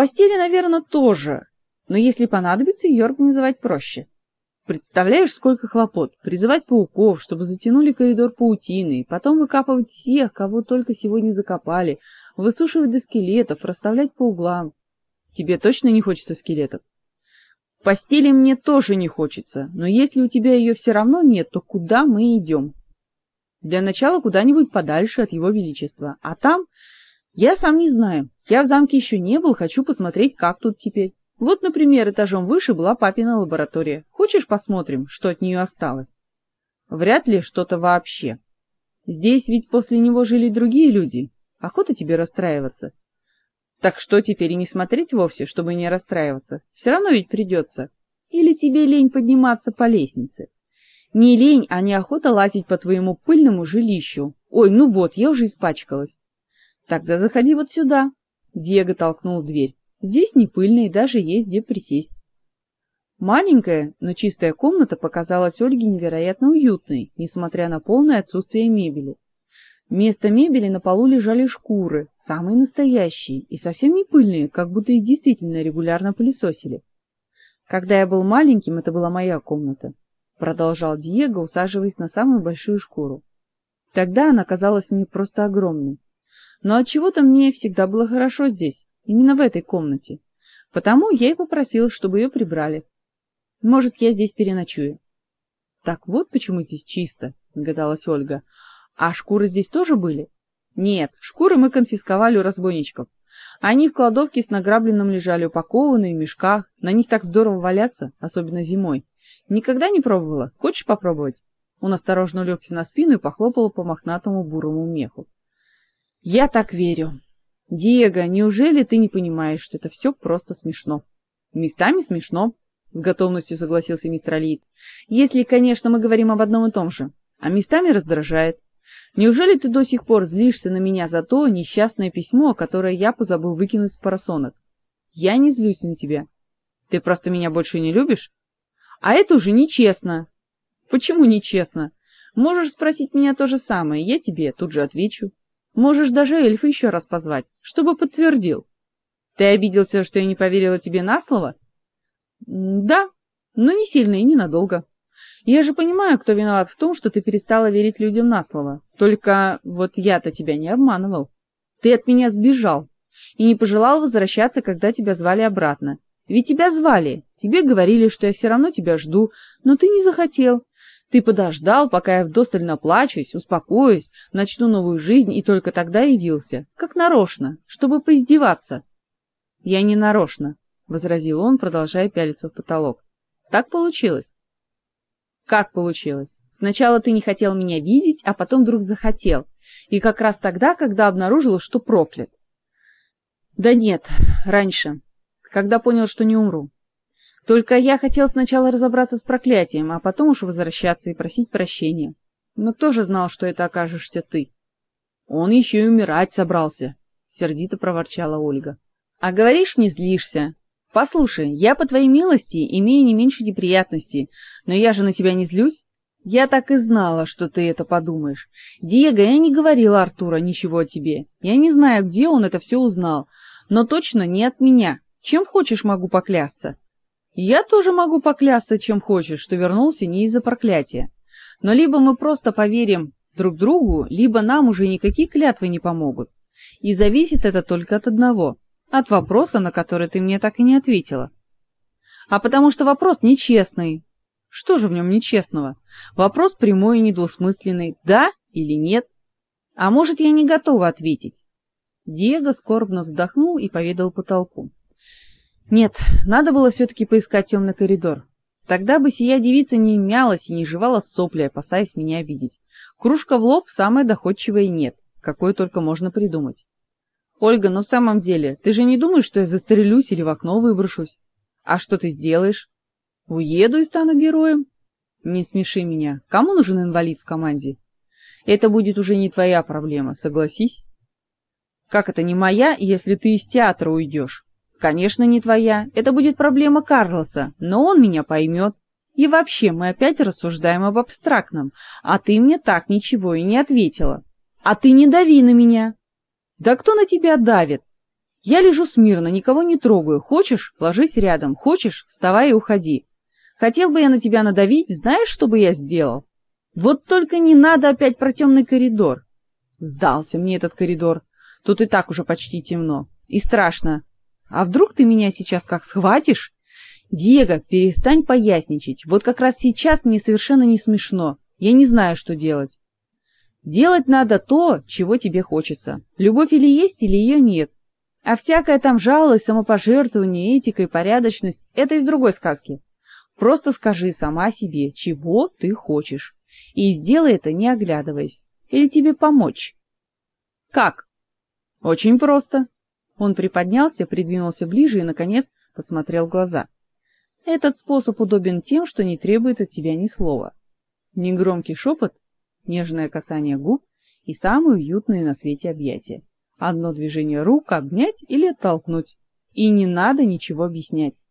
постели, наверное, тоже, но если понадобится, ее организовать проще. Представляешь, сколько хлопот призывать пауков, чтобы затянули коридор паутиной, потом выкапывать всех, кого только сегодня закопали, высушивать до скелетов, расставлять по углам. Тебе точно не хочется скелетов? Постели мне тоже не хочется, но если у тебя ее все равно нет, то куда мы идем? Для начала куда-нибудь подальше от его величества, а там я сам не знаю. Я в замке еще не был, хочу посмотреть, как тут теперь. Вот, например, этажом выше была папина лаборатория. Хочешь, посмотрим, что от нее осталось? Вряд ли что-то вообще. Здесь ведь после него жили другие люди. Охота тебе расстраиваться. Так что теперь и не смотреть вовсе, чтобы не расстраиваться? Все равно ведь придется. Или тебе лень подниматься по лестнице? Не лень, а не охота лазить по твоему пыльному жилищу. Ой, ну вот, я уже испачкалась. Тогда заходи вот сюда. Диего толкнул дверь. Здесь не пыльно и даже есть где присесть. Маленькая, но чистая комната показалась Ольге невероятно уютной, несмотря на полное отсутствие мебели. Вместо мебели на полу лежали шкуры, самые настоящие и совсем не пыльные, как будто их действительно регулярно пылесосили. Когда я был маленьким, это была моя комната, продолжал Диего, усаживаясь на самую большую шкуру. Тогда она казалась мне просто огромной. Но от чего-то мне всегда было хорошо здесь, именно в этой комнате. Потому я и попросил, чтобы ее прибрали. Может, я здесь переночую. Так вот почему здесь чисто, догадалась Ольга. А шкуры здесь тоже были? Нет, шкуры мы конфисковали у разбойничков. Они в кладовке с награбленным лежали упакованные в мешках. На них так здорово валяться, особенно зимой. Никогда не пробовала? Хочешь попробовать? Он осторожно улегся на спину и похлопал по мохнатому бурому меху. Я так верю. Диего, неужели ты не понимаешь, что это все просто смешно? Местами смешно, с готовностью согласился мистер Алиец. Если, конечно, мы говорим об одном и том же. А местами раздражает. Неужели ты до сих пор злишься на меня за то несчастное письмо, которое я позабыл выкинуть с парасонок? Я не злюсь на тебя. Ты просто меня больше не любишь? А это уже нечестно. Почему нечестно? Можешь спросить меня то же самое, я тебе тут же отвечу. Можешь даже эльфа еще раз позвать, чтобы подтвердил. Ты обиделся, что я не поверила тебе на слово? Да, но не сильно и ненадолго. Я же понимаю, кто виноват в том, что ты перестала верить людям на слово. Только вот я-то тебя не обманывал. Ты от меня сбежал и не пожелал возвращаться, когда тебя звали обратно. Ведь тебя звали, тебе говорили, что я все равно тебя жду, но ты не захотел. Ты подождал, пока я вдосталь наплачусь, успокоюсь, начну новую жизнь, и только тогда явился, как нарочно, чтобы поиздеваться. — Я не нарочно, — возразил он, продолжая пялиться в потолок. — Так получилось. Как получилось? Сначала ты не хотел меня видеть, а потом вдруг захотел. И как раз тогда, когда обнаружил, что проклят. Да нет, раньше, когда понял, что не умру. Только я хотел сначала разобраться с проклятием, а потом уж возвращаться и просить прощения. Но кто же знал, что это окажешься ты? Он еще и умирать собрался, сердито проворчала Ольга. А говоришь, не злишься. Послушай, я по твоей милости имею не меньше неприятностей, но я же на тебя не злюсь. Я так и знала, что ты это подумаешь. Диего, я не говорила Артура ничего о тебе. Я не знаю, где он это все узнал, но точно не от меня. Чем хочешь, могу поклясться. Я тоже могу поклясться, чем хочешь, что вернулся не из-за проклятия. Но либо мы просто поверим друг другу, либо нам уже никакие клятвы не помогут. И зависит это только от одного от вопроса, на который ты мне так и не ответила. А потому что вопрос нечестный. Что же в нем нечестного? Вопрос прямой и недвусмысленный: да или нет? А может, я не готова ответить? Диего скорбно вздохнул и поведал потолку. Нет, надо было все таки поискать темный коридор. Тогда бы сия девица не мялась и не жевала сопли, опасаясь меня видеть. Кружка в лоб самая доходчивая нет, какой только можно придумать. Ольга, но в самом деле, ты же не думаешь, что я застрелюсь или в окно выброшусь? А что ты сделаешь? Уеду и стану героем? Не смеши меня. Кому нужен инвалид в команде? Это будет уже не твоя проблема, согласись? Как это не моя, если ты из театра уйдешь? Конечно, не твоя. Это будет проблема Карлоса, но он меня поймет. И вообще, мы опять рассуждаем об абстрактном, а ты мне так ничего и не ответила. А ты не дави на меня. Да кто на тебя давит? Я лежу смирно, никого не трогаю. Хочешь ложись рядом, хочешь вставай и уходи. Хотел бы я на тебя надавить, знаешь, что бы я сделал? Вот только не надо опять про темный коридор. Сдался мне этот коридор. Тут и так уже почти темно. И страшно. А вдруг ты меня сейчас как схватишь? Диего, перестань поясничать. Вот как раз сейчас мне совершенно не смешно. Я не знаю, что делать. Делать надо то, чего тебе хочется. Любовь или есть, или ее нет. А всякая там жалость, самопожертвование, этика и порядочность — это из другой сказки. Просто скажи сама себе, чего ты хочешь. И сделай это, не оглядываясь. Или тебе помочь? Как? Очень просто. Он приподнялся, придвинулся ближе и, наконец, посмотрел в глаза. Этот способ удобен тем, что не требует от тебя ни слова. Негромкий шепот, нежное касание губ и самые уютные на свете объятия. Одно движение рук обнять или оттолкнуть, и не надо ничего объяснять.